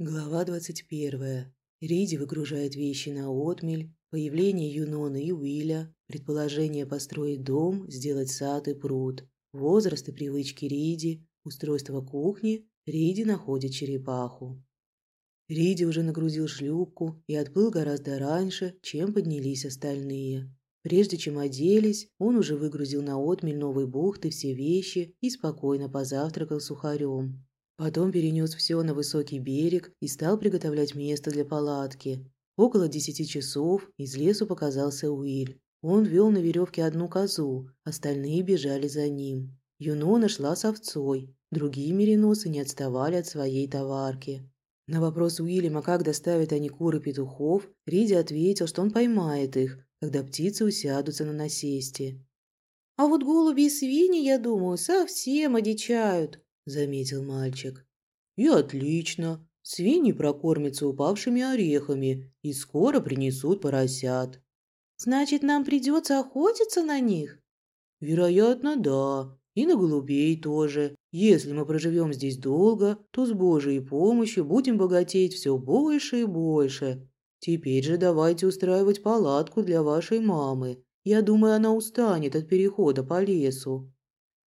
Глава 21. Риди выгружает вещи на отмель, появление Юнона и Уиля, предположение построить дом, сделать сад и пруд, возраст и привычки Риди, устройство кухни, Риди находит черепаху. Риди уже нагрузил шлюпку и отплыл гораздо раньше, чем поднялись остальные. Прежде чем оделись, он уже выгрузил на отмель новой бухты все вещи и спокойно позавтракал сухарем. Потом перенес все на высокий берег и стал приготовлять место для палатки. Около десяти часов из лесу показался Уиль. Он вел на веревке одну козу, остальные бежали за ним. Юнона шла с овцой, другие мериносы не отставали от своей товарки. На вопрос Уильяма, как доставят они куры петухов, Риди ответил, что он поймает их, когда птицы усядутся на насесте. «А вот голуби и свиньи, я думаю, совсем одичают», – заметил мальчик. «И отлично. Свиньи прокормятся упавшими орехами и скоро принесут поросят». «Значит, нам придется охотиться на них?» «Вероятно, да. И на голубей тоже. Если мы проживем здесь долго, то с Божьей помощью будем богатеть все больше и больше. Теперь же давайте устраивать палатку для вашей мамы. Я думаю, она устанет от перехода по лесу».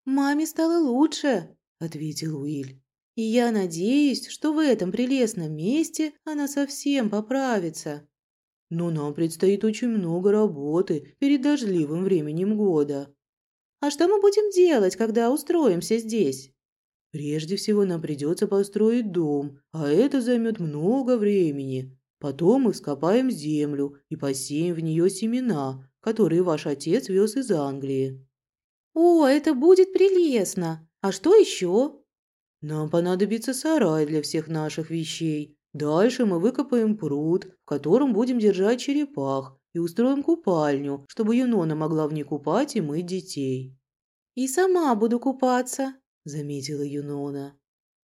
«Маме стало лучше», ответил Уиль. «И я надеюсь, что в этом прелестном месте она совсем поправится. Но нам предстоит очень много работы перед дождливым временем года. А что мы будем делать, когда устроимся здесь?» «Прежде всего нам придется построить дом, а это займет много времени. Потом мы вскопаем землю и посеем в нее семена, которые ваш отец вез из Англии». «О, это будет прелестно! А что еще?» «Нам понадобится сарай для всех наших вещей. Дальше мы выкопаем пруд, в котором будем держать черепах, и устроим купальню, чтобы Юнона могла в ней купать и мыть детей». «И сама буду купаться», – заметила Юнона.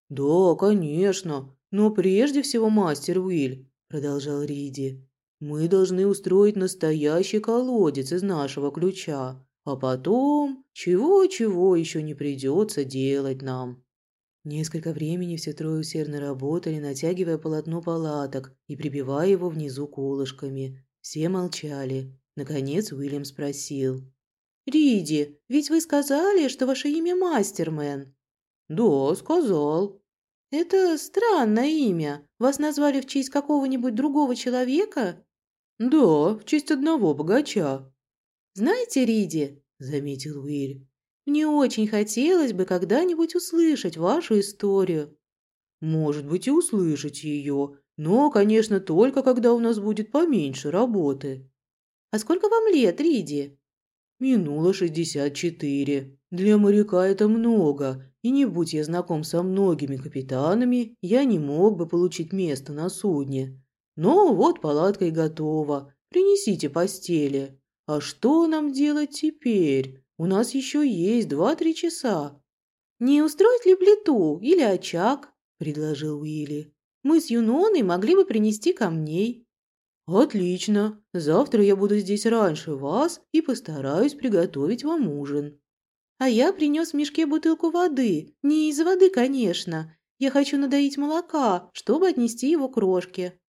«Да, конечно. Но прежде всего, мастер Уиль», – продолжал Риди, – «мы должны устроить настоящий колодец из нашего ключа. А потом чего-чего еще не придется делать нам. Несколько времени все трое усердно работали, натягивая полотно палаток и прибивая его внизу колышками. Все молчали. Наконец Уильям спросил. «Риди, ведь вы сказали, что ваше имя Мастермен?» «Да, сказал». «Это странное имя. Вас назвали в честь какого-нибудь другого человека?» «Да, в честь одного богача». «Знаете, Риди», – заметил Уиль, – «мне очень хотелось бы когда-нибудь услышать вашу историю». «Может быть, и услышать ее, но, конечно, только когда у нас будет поменьше работы». «А сколько вам лет, Риди?» «Минуло шестьдесят четыре. Для моряка это много, и не будь я знаком со многими капитанами, я не мог бы получить место на судне. Но вот палатка и готова. Принесите постели». «А что нам делать теперь? У нас еще есть два-три часа». «Не устроить ли плиту или очаг?» – предложил Уилли. «Мы с Юноной могли бы принести камней». «Отлично. Завтра я буду здесь раньше вас и постараюсь приготовить вам ужин». «А я принес в мешке бутылку воды. Не из воды, конечно. Я хочу надоить молока, чтобы отнести его крошке».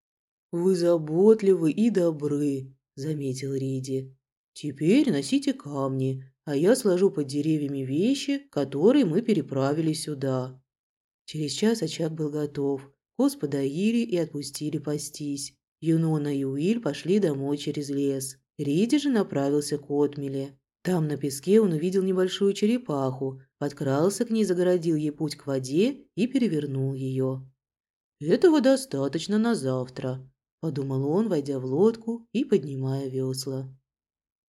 «Вы заботливы и добры», – заметил Риди. Теперь носите камни, а я сложу под деревьями вещи, которые мы переправили сюда». Через час очаг был готов. Коз подоили и отпустили пастись. Юнона и Уиль пошли домой через лес. Риди же направился к отмеле. Там на песке он увидел небольшую черепаху, подкрался к ней, загородил ей путь к воде и перевернул ее. «Этого достаточно на завтра», – подумал он, войдя в лодку и поднимая весла.